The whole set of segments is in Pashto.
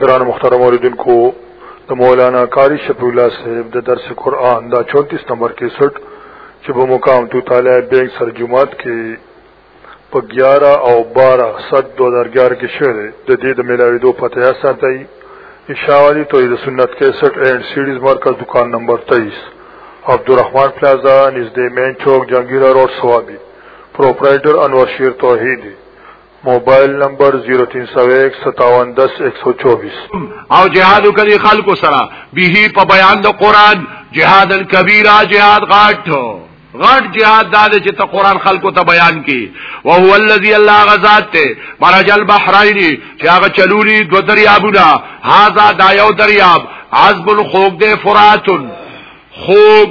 دران مخترم اوریدن کو د مولانا قاری شفیع الله صاحب د درس قرآن دا 34 نمبر 61 چې په مقام تو تعالی بینک سر جمعات کې په 11 او 12 7 2011 کې شعر د دې د ملاوي دوه پته ساتي اشاعلی توحید سنت 61 اینڈ سیریز مرکز دکان نمبر 23 عبدالرحمن پلازا نزدې مین چوک جنگیرا روډ سوابي پرپرایټر انور شیر توحیدی موبایل نمبر 03015710124 او جهاد کړي خلکو سره به په بیان د قران جهاد الکبیره جهاد غاټ غټ جهاد دا دی چې ته قران خلکو ته بیان کی او هو الذی الله غزاد ته مرج البحرین چې هغه چلولی دو دریابونه هاذا دا یو دریاب عذب الخوق دی فراتن خوق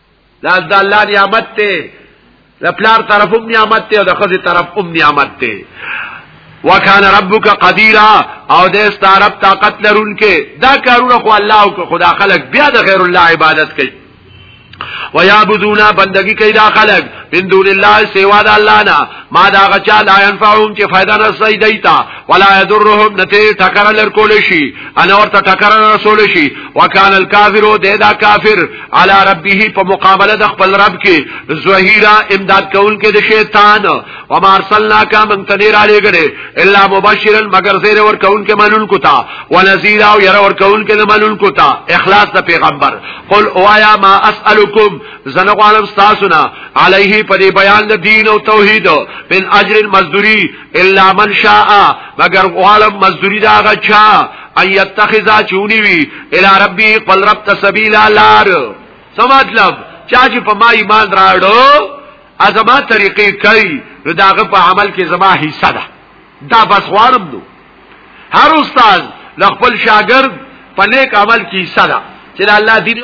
دا د الله نعمت ته د پلار طرف هم نعمت ته او د خزي طرف هم نعمت ته وکانه ربک قدیرا او د استعرب طاقت لرونکې دا کارونه خو الله او خدا خلق بیا د غیر الله عبادت کوي ويعبدون بندگی کوي دا خلق من دون الله سوا د الله نه ما دا غچا لا ينفعهم چې فائدہ نه سي دیتا ولا يضرهم نته ټکر لر کول شي انا ورته ټکر رسول شي وکال الکافر د دا کافر على ربه په مقابله د خپل رب کې زهيرا امداد کول کې د شیطان و ما ارسلنا کا من تنير علي غره الا مبشرا مگر زیر ور کول کې منون کوتا ونذيرا او ير ور کول کې منون کوتا اخلاص د پیغمبر قل اوایا ما اسالکم زنه غوانم ستاسو نه علیه په دې بیان د دین او توحید من اجر مزدوری الا من شاء مگر غوالم مزدوری دا غچا ان یتخذا چونی وی الی ربی قل رب تسبیلا لار څه مطلب چا چې په ما ایمان راړو ازما طریقې کوي نو داغه په عمل کې زما حصہ ده دا بس غوانم نو هر استاد لخپل شاګرد په نیک عمل کې حصہ ده چې الله دې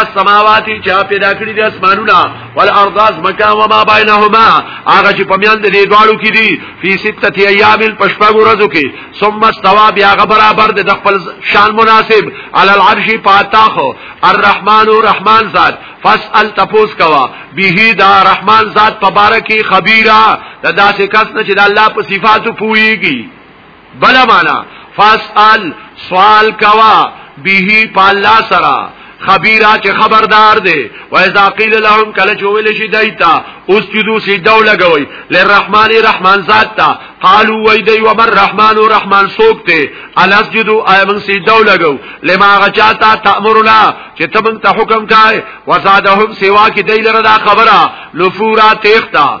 السماوات چا پیدا کړی د اسمانونو ول ارضاس مکا و ما بینهما هغه چې په میان د دې دواړو کې دي فی سته ایام پشپغ ورځو کې ثم استوا بیا غ برابر د خپل شان مناسب علی العرش پاتاخ الرحمن الرحمن ذات فاسال تپوس کوا به دا رحمان ذات تبارکی خبیرا دا داسې کس نه چې د الله په صفاتو پويږي بلا معنا فاسال سوال کوا به په الله سره خبيرا چې خبردار دی و اذا قيل لهم کله چې ویل شي دایتا اوس چې دوی سي دو لګوي للرحمن رحمان ذات تا قالو وای دی و بر رحمان او رحمان سوک ته الاسجدو ايمن سي دو لګو لما غچاتا تامرنا چې تبن ته حکم کای وزادهم سوا کې دی لره دا خبره لفورا تیختا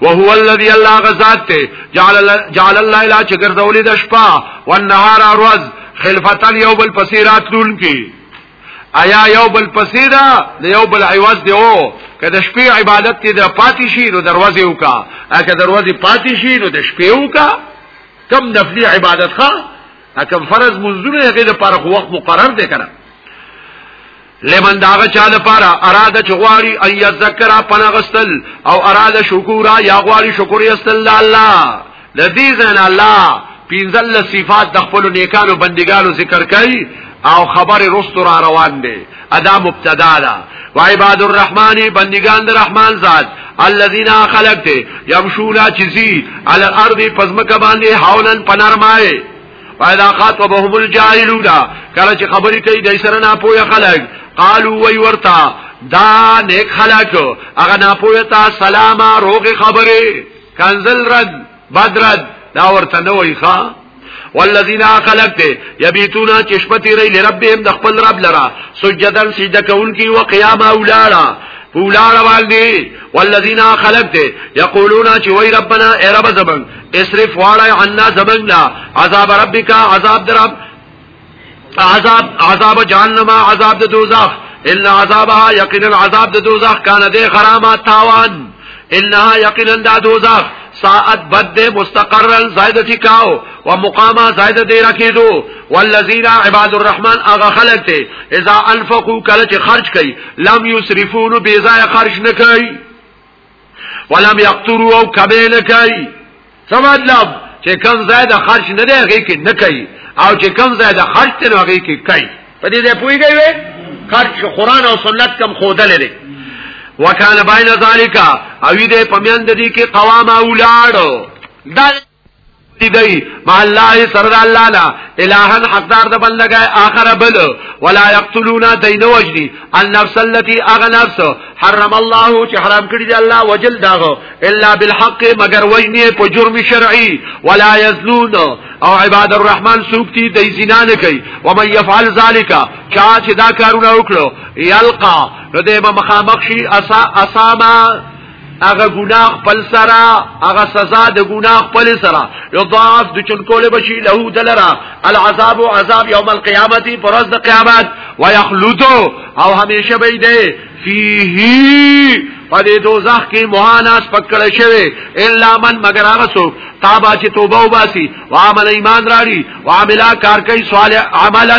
وهو الذي الله غزاد ته جعل جعل الله الا چې ګرځولې د شپه او نهار اروز خلفتن یو بل پسې راتلون کی آیا یو بل پسې دا د یو بل عوض دی او که د شپې عبادت دې د پاتې شي نو دروازه وکا اګه دروازه پاتې شي نو د شپې وکا کم نفلی عبادت ښه اکم فرض منځونه هغه لپاره وخت مقرر دی کړه لمن داغه چا لپاره اراده چغواړي ان یذکر پنا غستل او اراده شکورا یا غواړي شکر یستل الله لذي زن الله پینزل صفات د خپل نیکانو بندګانو ذکر کوي او خبر رستو را روان دي ادا مبتدا ده و عباد الرحمن بندگان الرحمن ذات الذين خلقت يمشون چزي على الارض پزمک باندې حولن پنرمای پیدا خاطبهم الجاهلون کله چې خبرې کوي د سره نه پوهه خلک قالو وی ورتا دا نیک خلق اغا ناپویتا سلاما روغ خبری کنزل رد بد رد دا ورته نوی خواه والذین خلق ته یبیتونا چشپتی ری لربهم د خپل رب لرا سجدن سجده کونکی و قیام اولاړه پولاړه والدی والذین خلق ته یقولون چې وای ربنا ای رب زبن اسرف واړی عنا زمنګنا عذاب ربک عذاب درب عذاب عذاب جهنم عذاب د دوزخ ان عذابها یقینا عذاب د دوزخ کان د غرامه تاوان انها یقینا د دوزخ ساعت بد مستقرا زائد ټکاو و مقاما زائد دی رکیدو والذین عباد الرحمن اغه خلق ته اذا انفقوا کله چې خرج کړي لم یسرفون بی ځای خرج نه کړي ولم یقترو او کبه نه کوي څه مطلب چې کم ځای د خرج نه دی هغه کې نه کوي او چې کم ځای د خرج ته هغه کې کوي په دې ځای پويږي وي خرج قرآن او سنت کم خوده لري وکانه بین ذالک او دې پمیند دي کې قوام اولاړو دا دی دی ما الله سره د الله لا الہن حقدار د بندګا اخر بل ولا یقتلون دین وجنی النفس التي اغنفس حرم الله چې حرام کړی دی الله وجل داغه الا بالحق مگر وجنی په جرم شرعي ولا یزلون او عباد الرحمن سوق دي د زنا نه کوي و من يفعل ذلك چا چې دا کارونه وکړو یلقا نو دې به مخامخ شي اسا اسامه هغه ګناه خپل سره هغه سزا د ګناه خپل سره یضاعف د چن کوله بشي له دلرا العذاب عذاب یوم القیامت پرز د قیامت ويخلد او همیشه به دی فيه پدې دوزخ کې مهاناس پکړ شوی الا من مگر هغه څوک تابا چې توبه وباسي وعمل ایمان راړي وعملا کار کوي صالح عملا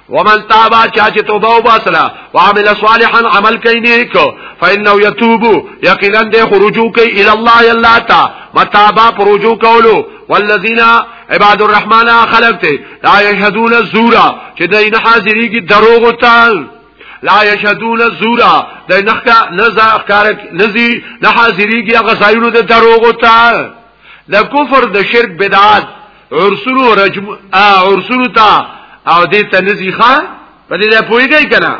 ومن تاب چا چې توبه وباسلا وعمل صالحا عمل کوي نیک فإنه يتوب یقینا د خروجو کوي الى الله الله تا متابا پروجو کولو والذین عباد الرحمن خلق ته لا يشهدون الزور چې دین حاضری کی دروغ وتل لا يشهدون الزور د نخکا نزا کار نزي نه حاضری کی غزایونو د دروغ وتل د کفر د شرک بدعات عرسونو رجم عرسونو تا او دې تنزي خان په دې پويږي کنه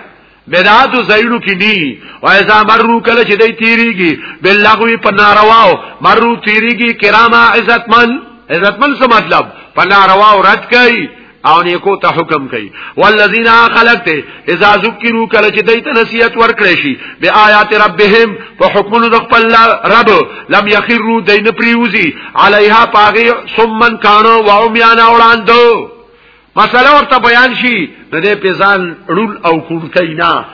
بدعات زینو کې دي او اذا مرو کله چې دې تیریږي بلغوی په نارواو مرو تیریږي کراما عزتمن عزتمن څه مطلب په نارواو رد کوي او نیکو ته حکم کوي والذین خلقت اذا ذکروا کله چې دایته نصیحت ورکړي شي به آیات ربهم په حکمونو د خپل رب لم یخروا دین پریوزی علیها پاغي ثمن کانو و عمیان اوراندو مسله ورته بیان شي د دې پیزان رول او کون کینا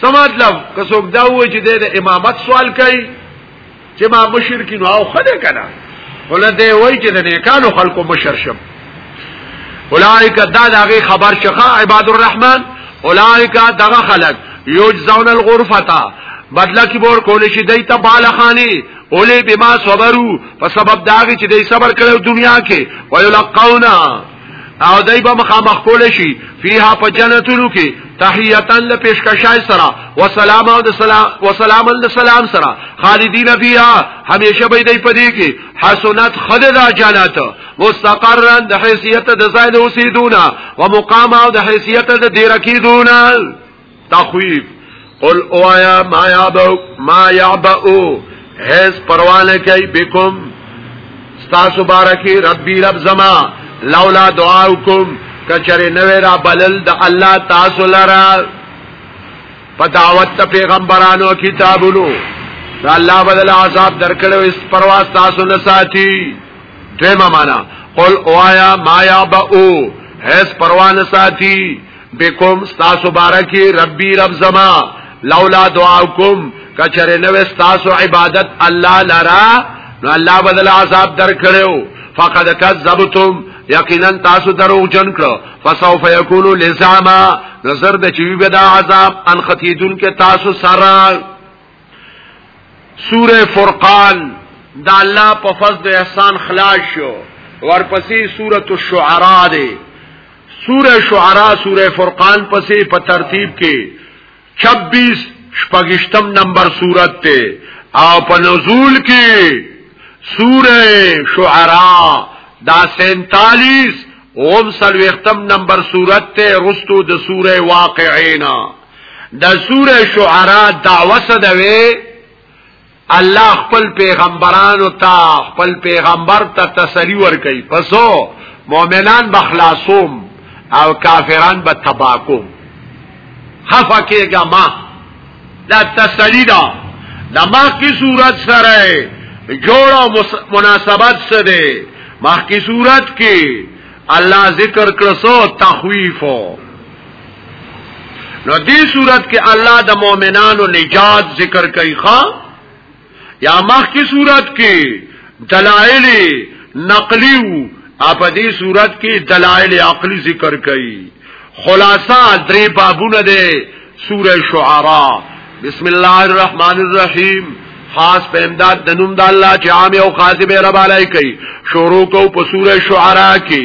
څه مطلب که څوک دا و چې د امامت سوال کوي چې ما مشرکین او خله کنا ولته وای چې د نیکانو خلکو مشر شم اولائک دا دغه خبر شخه عباد الرحمن اولائک دغه خلق یوجزون الغرفتا بدلا کی بور کول شي دای ته بالخانی اولی بما صبرو په سبب داږي چې دای صبر کړو دنیا کې ویلقونا او دای به مخامخ کول شي فیها په جنتونو کې تحیتن له پیشکشای سره و سلام او د سلام و سلام له سلام سره خالدین فیها همیشه به دی پدې کې حسنات خد دا جنت مستقرا د حیثیت د زائد اوسیدونه و مقام او د حیثیت د دیرکیدونه تخویف قل اوایا ما یعبو ما یعبو هیز پروانه کوي بكم تاسو بارکی ربی رب زما لولا دعاوکم کچره نوې را بلل د الله تاسو لرا په دعوت ته پیغمبرانو کتابونو دا الله بدل عذاب درکړو اس پرواز تاسو نه ساتي دیمه معنا قل اوایا ما یعبو هیڅ پروا نه ساتي بكم ستاسو بارکی ربی رب زما لولا دعاکم کچره نو ستاسو عبادت الله لرا نو الله بدل عذاب در کړو فقد كذبتم یقینا تاسو درو جن کړو فسوف یکون لزاما نظر د چوي به دا عذاب ان ختیدون کې تاسو سره سوره فرقان دا الله په فضل احسان خلاص شو ورپسې سوره الشعراء ده سوره شعراء سوره فرقان پسې په ترتیب کې 26 شپږشتم نمبر سورت ته او په نزول کې سوره شعراء دا 47 اوم سلوختم نمبر سورت ته رستو د سوره واقعینا د سوره شعرا دعوه سدوي الله خپل پیغمبرانو ته خپل پیغمبر ته تسلی ورکړي پسو مؤمنان بخلاصوم او کافران به تباکو خفا کېګه ما دا تسلی دا د مخکې صورت سره جوړ او مناسبت څه دی مخکې صورت کې الله ذکر کړسو تخویفو نو دې صورت کې الله د مؤمنانو نجات ذکر کوي ښا یا مخ کی صورت کې دلائل نقلی او په دې صورت کې دلائل عقلی ذکر کوي خلاصہ درې بابونه ده سوره شعراء بسم الله الرحمن الرحیم خاص په امداد د نوم د الله چې عام او خاص به رب علی کوي شروع کو په سوره شعراء کې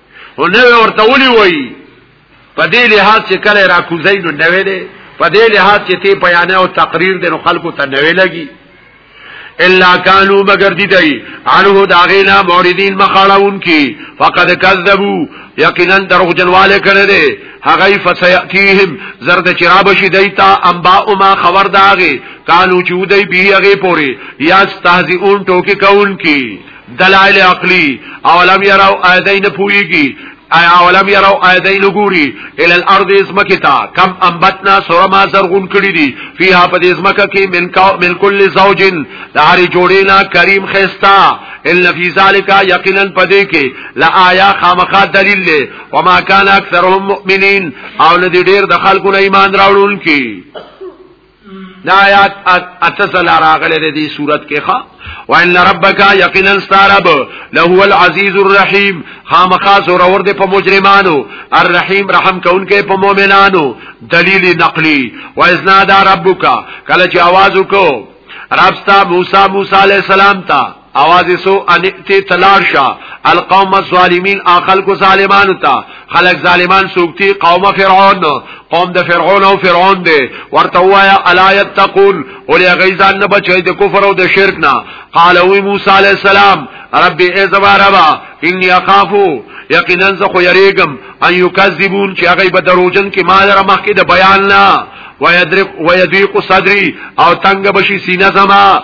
او نه ورته ولي وایي په دې لحاظ چې کله را کوزي نو نه ویلې په دې لحاظ چې ته بیان او تقریر د خلکو ته نه ویلږي الا كانوا مگر دي دی عنه داغینا موردین مخاړون کی فقد کذبوا یقینا دروغ جنواله کړه دي هغه فسياتيهم زرد چراب شي دیتا انباء ما خبر داغه کانو چودای به هغه پوری یا استهزئون ټوکی کون کی دلائل عقلی اولم یراو ایدین پویگی ای اولم یراو ایدین گوری ال الارض اسمکتا کم انبتنا سرما زرغون کړی دی فیها پد اسمکا کی من کا من کل زوجین داری جوړینا کریم خستا ان فی ذالک یقینا پدې کې لا آیا خامخا دلیل له وما کان اکثرهم مؤمنین او ندی ډیر د خلکو ایمان راوړون کی دا آیات اتسل راغله د دې صورت کې ښا وان ربک یقینا استرب له هو العزیز الرحیم خامخا زور ور دې په مجرمانو الرحیم رحم کونکې په مؤمنانو دلیل نقلی وازنا دا ربک کله چې आवाज وکړو رب ستا موسی موسی علی السلام ته اواز سو ان تی تلار شا القوم الظالمین اخل کو ظالمان تا خلق ظالمان سوکتی قوم فرعون قوم د فرعون او فرعون دی ورته وایا الا یتقون اولی غیزان نه بچی د کفر او د شرک نه قال وی موسی علی السلام رب ای زباربا انی اخافو یقینا ز خو یریګم ان یکذبون چې هغه به دروژن کې ما لره مخکې د بیان نه ويدرق ويديق صدري او تنگ بشي سینه زما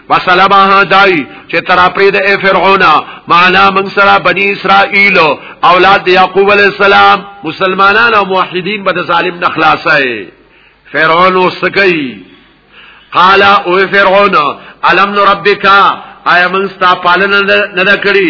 مسله به دای چې تراپې د فرعون معنا من سره بنی اسرائیل اولاد یعقوب علی السلام مسلمانان او موحدین به د ظالم نه خلاصای فرعون وسکی قال او فرعون الم نربک آیا من ستا پالنه نه کړی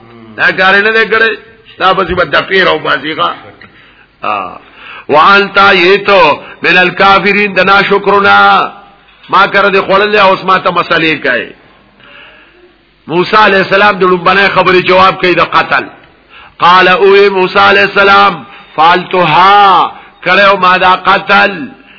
دا کار نه دی کړی دا به به د پیر او بازیغه وانت یتو من الکافرین دنا شکرنا ما کر دې خړل او اسما ته مسلې کوي موسی علی السلام د لوبنه خبرې جواب کوي د قتل قال او موسی علی السلام فالتها کړو ما دا قتل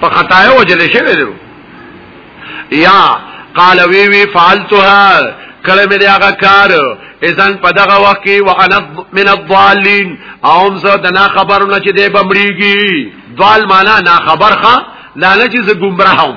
په خطا وجل شوی دی یا قال وی وی فعلتها کله مې هغه کار اذن په دغه وخت کې وانا من الضالين اوم زه د نا خبرونه چې دی بمړیږي ضال معنا نا خبرخه لانه چې زه گمراهم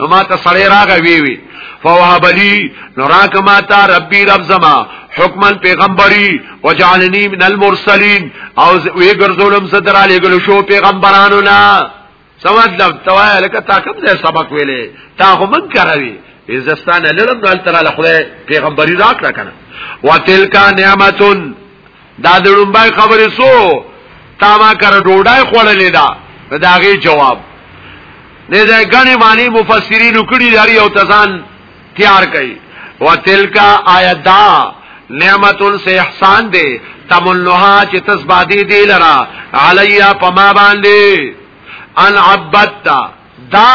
نو ما ته سړی راغی وی وی فوهب لی نو راک ما ته ربی رب زما حکمن پیغمبري وجعلنی من المرسلین او وی ګرځولم صدر علی ګل شو پیغمبرانو نه سمات لب توای لکه تا کوم ځای سبق ویلې تا خو من کاروي عزستان لړم دال تر له خدای پیغمبري راک را کنه وتلکا نعمتون دا د لومبای خبرې سو تا ما کر ډوډای خوړلې دا دا غي جواب نه دا غني معنی مفسرین کړي لري او تزان تیار کړي وتلکا آیت دا نعمت سے احسان دے تمنها چې تسبادی دی لرا علیا پما باندې ان عبدتا دا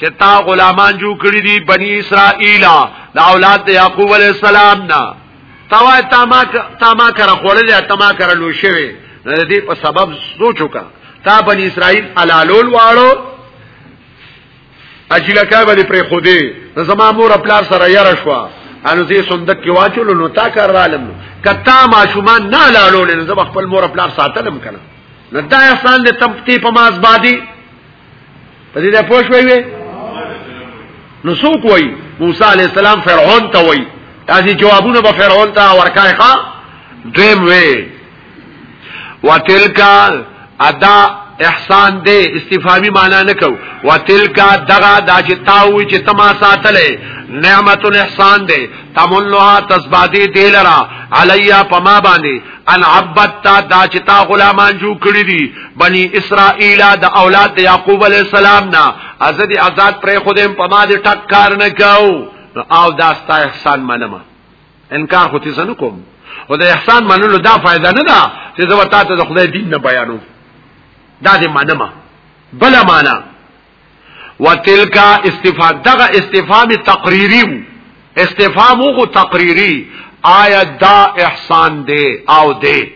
چې تا غلامان جو کړی دي بنی اسرائیل دا اولاد یعقوب علی السلام نه توا تا ما تا ما کرا خړلې تا ما کرا لو شوی نه دې په سبب سوچو کا تا بنی اسرائیل حلالول واړو اجلکا به پر خودي زما مور خپل سره یاره شو انو دې صندوق کې واچول نو تا کار عالم کتا ما شومان نه لاړول نو زما خپل مور خپل ساتلم کنه نو دا احسان دې تم تی په ماز بادي په دې نه پوه شوي نو څوک وای موسی علی السلام فرعون ته وای تاسو جوابونه به فرعون ته ورکای ښا دویم وی وتلکا ادا احسان دے استفامی مانا نکو و تلکا دغا دا چه تاوی چه تما ساتلے نعمت الاحسان دے تمنها تزبادی دیلرا علیا پما باندی ان عبدتا دا چې تا غلامان جو کړی دي بني اسرائیل د اولاد د یعقوب علی السلام نه ازدي آزاد پر خودم په ما دې ټک کار نه کاو او دا ستا احسان منم انکار خو تیز نه کوم او د احسان منلو دا فائدہ نه ده چې زه وتا ته د خدای دین نه بیانو دا دې منم بل معنا وتلک استفهام دغه استفهام تقریری وو استفهام وو تقریری آیا دا احسان دی او دی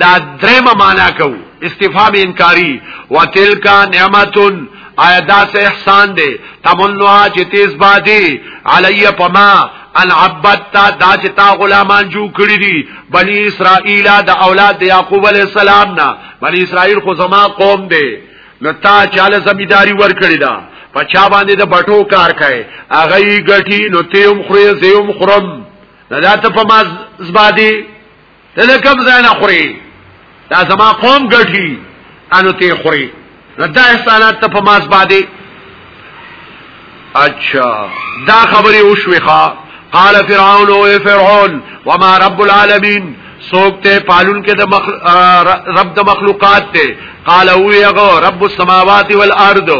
دا درم معنا کو استفهام انکاری وتلک نعمتن آیا دا سه احسان دی تمنوا چې تیز بادي علی پما ان عبدتا دا چې تا غلامان جو کړی دي بنی اسرائیل دا اولاد یعقوب علی السلام نه بنی اسرائیل خو زما قوم دی نو تا چاله زمیداری ور کړی دا پچا باندې د بټو کار کوي هغه یې ګټي نو تیم خوري زیم خورم نه دا ته په ما زبادي ته نه کم ځای نه خوري دا زما قوم ګټي انو ته خوري نه دا احسانات ته په ما زبادي اچھا دا خبرې وشوي ښا قال فرعون او فرعون وما رب العالمین سوک ته پالون کې د مخل... رب د مخلوقات ته قال او یغو رب السماوات والارض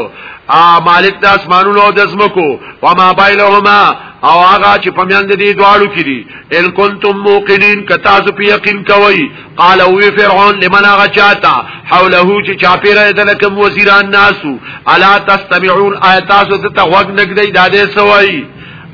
مالک د اسمانونو او د زمکو وما بینهما او هغه چې پمیند دي دواړو کې دي ان کنتم موقنین کتا ز په یقین کوي قال او فرعون لمن غچاتا حوله چې چاپیره د لکم وزیران ناسو الا تستمعون آیاتاسو ته تغوګ نګدی دادې سوای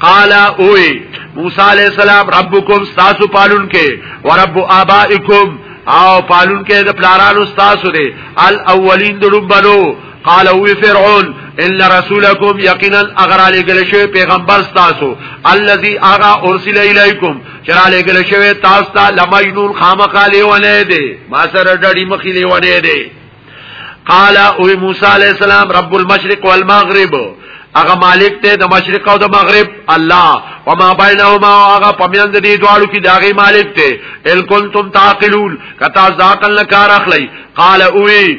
قال اوه موسی علی السلام ربکم تاسو پالون کې ورب آبائکم او پالون کې د پلارانو تاسو دی الاولین دروب بنو قال او فرعون ان رسولکم یقینا اگر علی گلشه پیغمبر تاسو الذي اغا ارسل الیکم چرا لګل شوی تاسو ته لمجنون خامخا لیونه دی ما سره ډډی مخې لیونه دی قال او موسی علی السلام رب المشرق والمغرب هغه مالک ته د مشرق او د مغرب الله وما بينهما هغه پمیند دي دواړو کې داغي مالک ته ان کنتم تعقلون کتا ذاقل کار اخلي قال اوي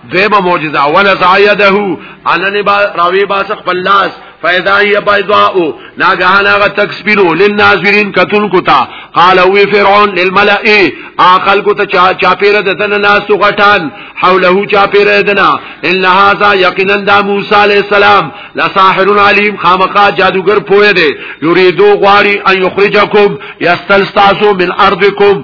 دیمه معجزه ولا زایده انن با راوی با سخ پلاس فیدا هی بيضاء ناګهان هغه تکسبینو للناظرین کتل کوتا قال وی فرعون للملأ اخل کو ته چا چا پیر د تن ناس تو غټان حوله چا پیر دنا ان هذا یقینا د موسی علی السلام لا ساحر علیم خامقا جادوگر پوی دی یریدو غاری ان یخرجکم یستلستاسو من ارضکم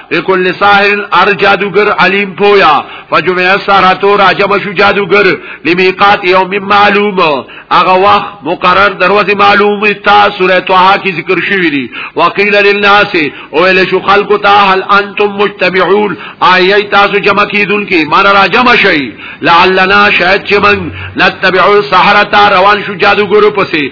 بكل ساحر ار جادوگر علیم پویا فجمع سارتو راجب شو جادوگر لمیقات یوم معلوم اغا وقت مقرر دروز معلوم تا سورة توحا کی ذکر شوی دی وقیل للناس اویل شو خلقو تا هل انتم مجتمعون آئی تاسو جمع کی دن کی مانا راجب شئی لعلنا شاید چمن نتبعو سحرتا روان شو جادوگر پسی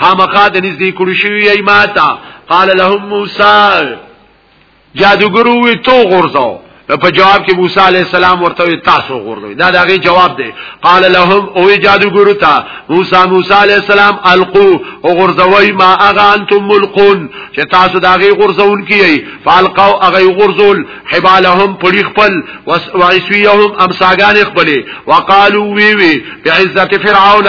خامخا د نږدې کړو شوی ای ماتا قال لهم موسی جادوګرو وی تو غورځاو په جواب کې موسی علی السلام ورته تاسو غورځوي دا دغه جواب دی قال لهم او جادوګرو ته موسی موسی علی السلام القو او غورځوي ما اغه انتم ملقون چې تاسو دغه غورځون کیي فالقوا اغه غورځول حبالهم پړي خپل واسويهم امساګان خپل وقالو وی وی بعزت فرعون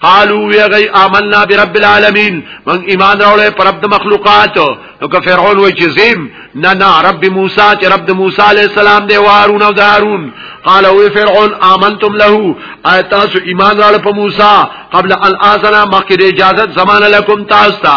قالو وی غی آمنا برب العالمین من ایمان راوړې پر رب د مخلوقات نو که فرعون وی چې زم نه نه رب موسی چې رب د موسی علی السلام دی وارون او دارون قال وی فرعون آمنتم له ایتاسو ایمان راوړې په موسی قبل ان اذن مخکې اجازه زمانه لكم تاسو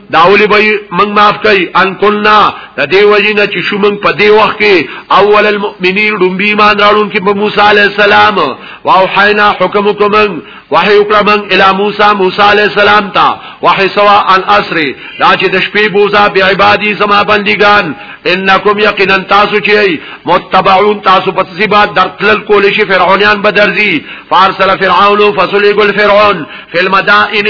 داولی به من معاف کوي ان کلنا د دې وجینا چې شو من په دې وخت کې اول المؤمنین رمبی ایمان راړون کې په موسی علی السلام واو حینا حکم کوم وحی وکړه من الی موسی موسی علی السلام تا وحی سوا ان اسر دا چې د شپې بوزا به عبادی سما بندگان انکم یقینا تاسو چې متبعون تاسو په تسبات درتل کول شي فرعونیان بدرزي فارسل فرعون فسلګ الفرعون فی المدائن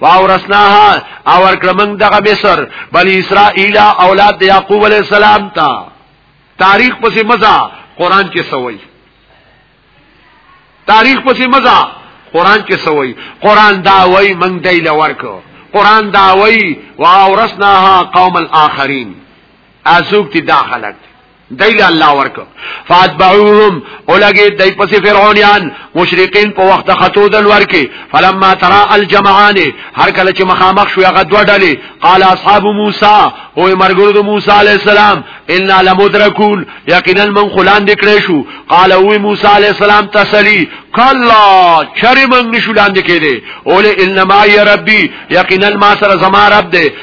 واورثناها او ورکړمن دغه مصر بنی اسرائیل اولاد د یعقوب علی السلام تا تاریخ پسې مزه قران کې سوي تاریخ پسې مزه قران کې سوي قران دا وای من دی لورکو قران دا وای واورثناها قوم الاخرین ازوک تی داخلت دیل الله ورک فاتبعوهم اولګي دای پسې فرعونیان مشرقین په وخت خطو دل ورکی فلما ترى الجمعان هر کله چې مخامخ شو هغه دوه ډلې قال اصحاب موسی او مرګرو د موسی علی السلام ان لمدرکون یقینا من خلان دکړې شو قال او موسی علی السلام تسلی کلا چرې من نشو لاندې کېده اول انما ای ربي یقینا ما سره زما رب دې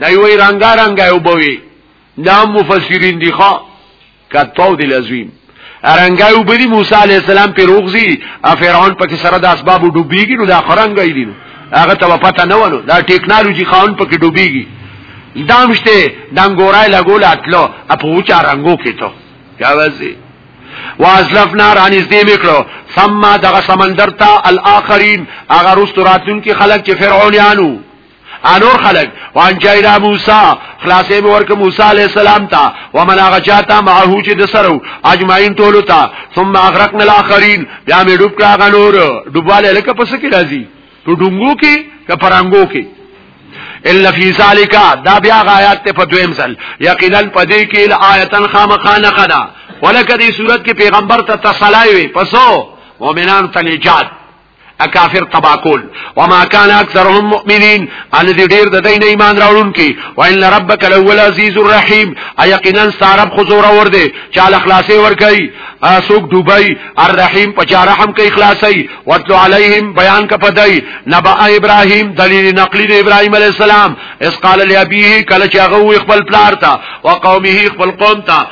دا یو رنگا رنگا یو بوي نام مفسرین دی ښا کتاو دی لازم رنگا یو بدی موسی علی السلام په روغزی افرعون پکې سره د اسباب ډوبېږي نو دا خرنګ دی نو هغه ته پته نه ونه دا ټیکنالوژي خان پکې ډوبېږي دامشته دنګورای لګول اتلو اپو چا رنگو کې ته یاوازي وازلفنا رانیز دی میکلو ثم دغه سمندر تا الاخرین اگر استراتون کی خلق چه فرعونیانو انور خلق وان جاینا موسی خلاصې به ورک موسی علی السلام ته ومن هغه چاته معه چې د سرو اجمعین ټولو ته ثم اغرقنا الاخرین بیا مې ډوب کړه غنور ډوبواله لکه پس کې راځي ټو ډنګو کې که پرنګو کې الا فی ذالک دا بیا غایات ته په دویم ځل یقینا پدې کې آیتن خامخانه خدا ولکه دې صورت کې پیغمبر ته تسلای وي پسو مؤمنان ته نجات اکافر تبا کول وما كان اکثرهم مؤمنین ان دې ډیر د دین ایمان راوړونکي وان ربک لو العزیز الرحیم یقینا ستارب خزور اور دې چاله خلاصې ور کوي اسوک دوبای الرحیم په چا رحم کوي خلاصي وتلو علیهم بیان کا پدای نبا ابراهیم دلیل نقلی د ابراهیم علی السلام اس قال لابیه کله چې هغه خپل پلار ته او قومه خپل قوم ته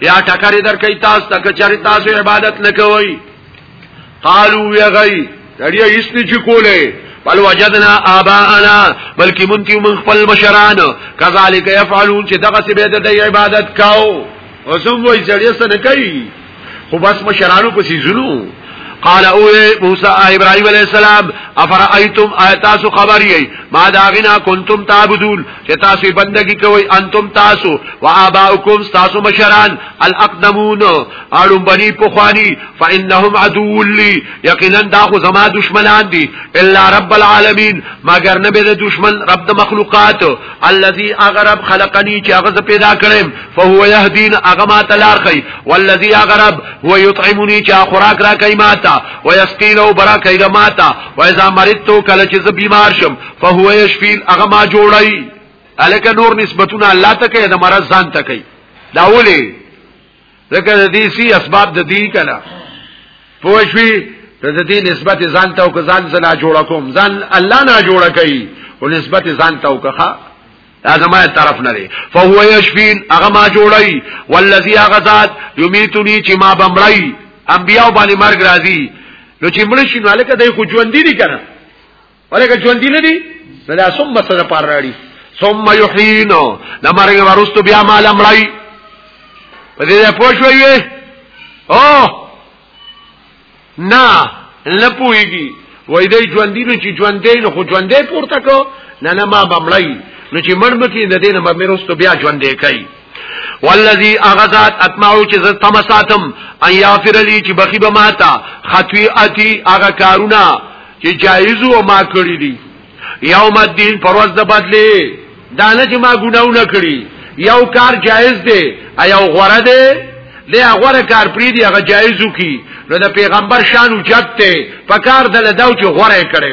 یا ټکر در کوي تاسو ته کچاري تاسو عبادت نه کوي قالو یا غي دړیا هیڅ نه چې کوله بل وجدنا آباءنا بلکې مونږ یو من خپل مشران کذالک يفعلون چې دغه څه به د عبادت کاو اوسم وای چې څه نه کوي خو بس مشرانو پسې زلو قال او موسی ابراهيم عليه السلام افرايتم ايتاسو خبري ما داغنا كنتم تعبدون چې تاسو بندگی کوئ انتم تاسو و آباؤکم تاسو مشران الاقدمون اړم بنی پخوانی فانهم عدو لی یقینا دا خو زما دشمنان دي الا رب العالمین مگر نه به دشمن رب د مخلوقات الذي اغرب خلقني چې هغه پیدا کړم فهو يهدين هغه ما تلارخي والذي اغرب هو يطعمني چې خوراک را کوي ماته ويسقينه برا کوي ماته واذا مرضت کله چې زه بیمار شم فهو یشفین هغه ما جوړای الکه نور نسبتونه الله ته کوي د مرز ځان ته کوي دا ولې لکه د دې سی اسباب د دې کله پوښوي د دې نسبت ځان ته او ځان زنا جوړ کوم ځان الله نه جوړ کوي او نسبت ځان ته او کخه دا زما طرف نه دی فهو یشفین هغه ما جوړای والذي هغه ذات یمیتنی چې ما بمړای انبیاء باندې مرګ راځي نو چې مړ شي نو الکه دای خو ژوند دي کنه ولکه ژوند دي نه دي نو دا ثم سره پار راړي ثم يحينو د مرګ ورستو بیا مال امړای په دې پوښوي وي او نه نه پويږي وای دې ژوند دي نو چې ژوند دې نو خو ژوند دې پورته کو نه نه ما بمړای نو چې مرمکی د دینه مرمه رستو بیا ژوند دی کوي والذي اغذات اتمعو چې زت تم ساتم ان یافر لی چې بخی به ماتا خطویاتی اغه کارونه چې جایز او ما کړی دي یوم الدین پرواز د بدلی دا نه چې ما ګناونه کړی یو کار جایز دی ایو غره دی له غره کار پری دی هغه جایزو کی نو د پیغمبر شان اوچت ته پکار دل داو چې غره کړی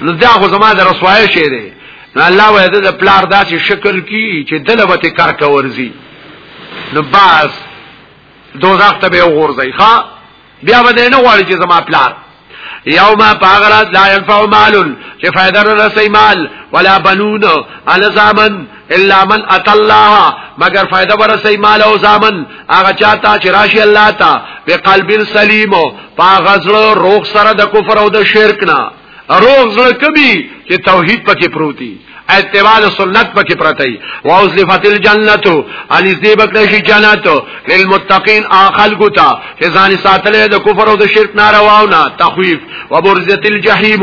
نو دا خو زما د رسوای شي دی نو الله وې د پلار داسې شکل کی چې دلوته کار کورځي نو باز دوزخ ته به وغورځي ښا بیا به نه غواړي چې زما پلار یوم پاغرات لا ينفع مال چې فائدہ نه رسي مال ولا بنون على زامن الا من ات الله مگر فائدہ ورسې مال او زامن هغه چاته چې راشي الله تا په قلب سلیم په غزړو روغ سره د کفر او د شرک نه روغ زړه کبي چې توحید پکې پروتي اتباع سنت پکې پرته وي واوزلفت الجنت علی ذی بکر شي جنت للمتقین اخل غتا چې ځان ساتلې د کفر او د شرک نارواونه تخویف وبرزت الجحیم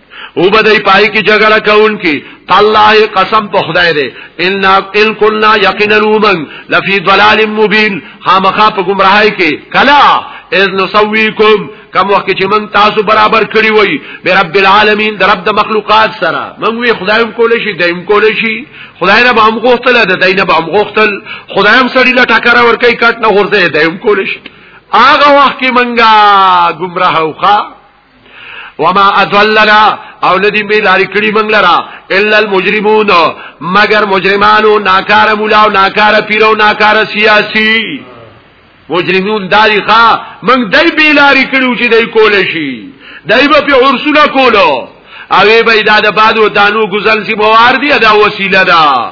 او بدای پای کی جګړه کون کی تالله قسم په خدای دی ان ان کلنا یقینا ومن لفی ضلال مبین خامخا په گمراهی کی کلا اذ نسویکم کم وخت چې من تاسو برابر کړی وای به رب العالمین در رب د مخلوقات سره من وی خدایم کول شي دایم کول شي خدای نه به هم غوښتل د دای نه به هم غوښتل خدایم سړی لا ټکر ور کوي کټ نه ورته دایم کول شي هغه وخت کې منګه گمراه اوخه وما اضلنا او ندی می لاری کړي موږ لرا الا المجرمون مگر مجرمانو ناکار مولا او ناکار پیرو ناکار سیاسی مجرمون دای ښا موږ دای بی لاری کړو چې دای کول شي دای په عرسونه کولو او ای بای دا د بادو دانو گزل سی موار دی دا وسیله ده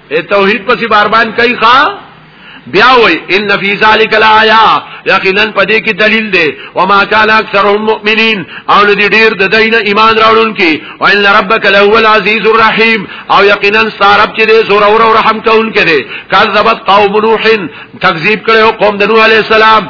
اے توحید پسی باربان کئی خواہ بیا وای ان فی ذلک الایا یقینا پدې کې دلیل دی و ما کان اکثرهم مؤمنین او دې ډیر د دین ایمان راوړونکي او ان ربک لهو العزیز الرحیم او یقینا سارب چې دې زور او رحم کوونکي دی کذبت قوم نوح تکذیب کړو قوم د نوح علی السلام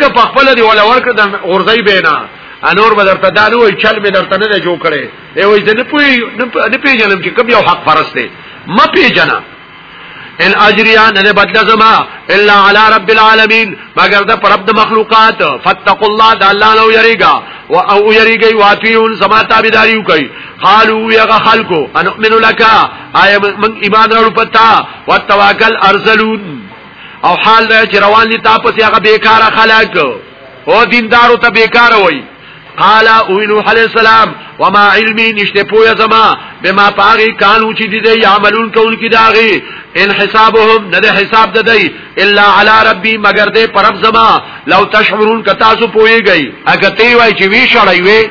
که په خپل دی ولا ورکړه د غرزي بینا انور به درته دا نه وای چل به درته نه جوړ کړي ای وای د نه پوي نه پیژنم چې کوم یو حق فرض دی م پیژنم ان اجریا نه بدل زما الا علی رب العالمین مگر د رب د مخلوقات فتقوا الله د الله لو یریګا و او یریګی واتیون سما تابعداریو کوي قالو یغه خلقو انؤمن لك ایم من ایمان ورو پتا وتوکل ارسلون او حال دا چې روان دي تاسو ته هغه بیکاره خلک او دیندارو ته بیکاره وای قال او نوح علیہ السلام وما علمي نشته پویا زما بما پاغي کانو چې دي دی عملون کول کی داغي ان حسابهم نه ده حساب ده دی الا على ربي مگر ده پرب زما لو تشعرون کتا سو پويږي اګه تی وای چې وی شړای وی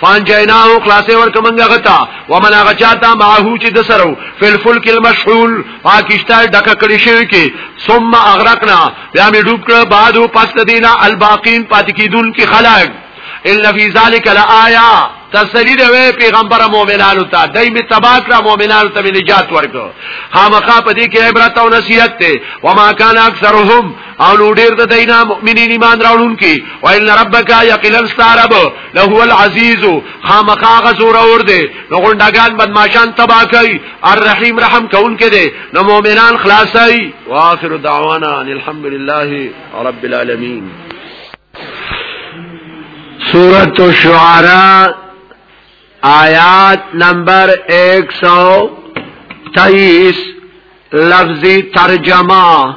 فان جینا او خلاصې ورک منګه غتا ومن هغه چاته معه چې د سرو فل فل کل مشحول پاکستان ډک کړي شوی کې ثم اغرقنا بیا می ډوب کړ بعد او پس دینا الباقین پات کیدون کې خلق ان فی ذلک لآیا تسلی دی پیغمبر مؤمنانو ته دای می تبا کړ مؤمنانو ته نجات ورکړ خامخا په دې کې عبرت او نصیحت ته وما کان اکثرهم او نو ډیر د دینا مؤمنین ایمان راوړون کی و ان ربک یقینا استعرب له هو العزیز خامخا غزور اور دی نو غونډګان بدمعشان تبا کوي الرحیم رحم کون کې دی نو مؤمنان خلاصي واخر دعوانا ان الحمد لله رب العالمین سورۃ الشعراء آیات نمبر 123 لفظی ترجمه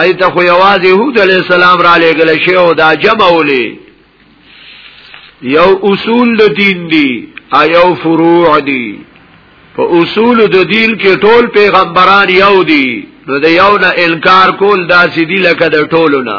ایت خو یوازې هود علی السلام را لېګل شی او دا جمع ولې یو اصول د دین دی ایو فروع دی په اصول د دین کې ټول پیغمبران یو دي نو د یو نه انکار کول داسې دي لکه د ټولو نه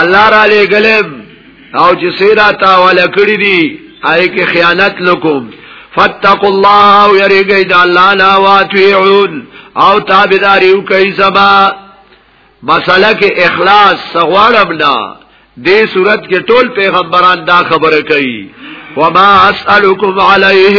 الله را لګلم او چې سیرا تا ولا کړی دی آی کې خیانت لکم فتقوا الله او یریږئ د الله نه واتیعون او تابعداري وکړئ سبا مسله کې اخلاص سغوالم نه دې صورت کې ټول پیغمبران دا خبره کوي وما اسالکم علیه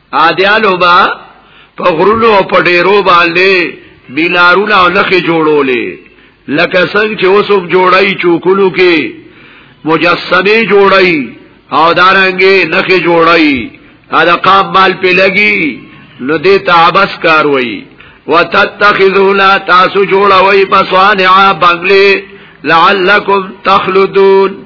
عادیانو با په غرونو او په ډیرو باندې بنارونه او نخې جوړولې لکه څنګه چې اوسوب جوړای چوکونو کې مجسمه جوړای او دارنګې نخې جوړای دا قاب مال په لګي نو دې تعبس کار وای وتتخذون تاسو جوړوي پسوانع بنگلي لعلکم تخلدون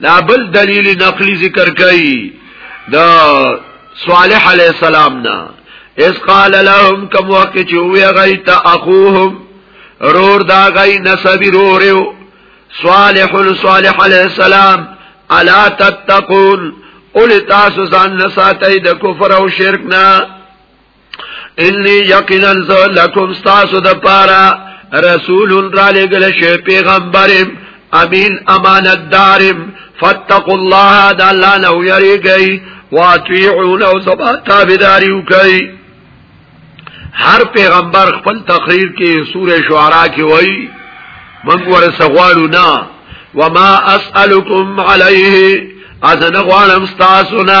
دا بل دلیل نقلی ذکر کئی دا صالح علیہ السلام نا اس قال لهم کم وقت چووی غیت اخوهم رور دا غی نسبی روریو صالح صالح علیہ السلام الا تتقون اولی تاسو زن نساتی دا کفر او شرکنا انی یقینا لکم تاسو د پاره رسول را لګل شی پیغمبرم امین امانت دارم فاتقوا الله دا الله نو یریږي واطیعون او سبا تابعداریو کوي هر پیغمبر خپل تقریر کې سوره شعرا کې وایي من ور سغوالو نا وما اسالکم علیه اذن غوانم استاسنا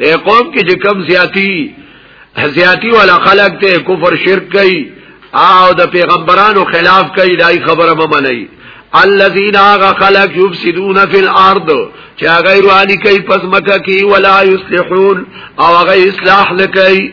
دې قوم کې چې کم زیاتی زیاتی ولا خلق ته کفر شرک کوي او د پیغمبرانو خلاف کوي دای خبره ممنئ الذين اغا خلق يفسدون في الارض چا غیر والی کوي پس مکه کې ولا يصلحون او غیر اصلاح لکي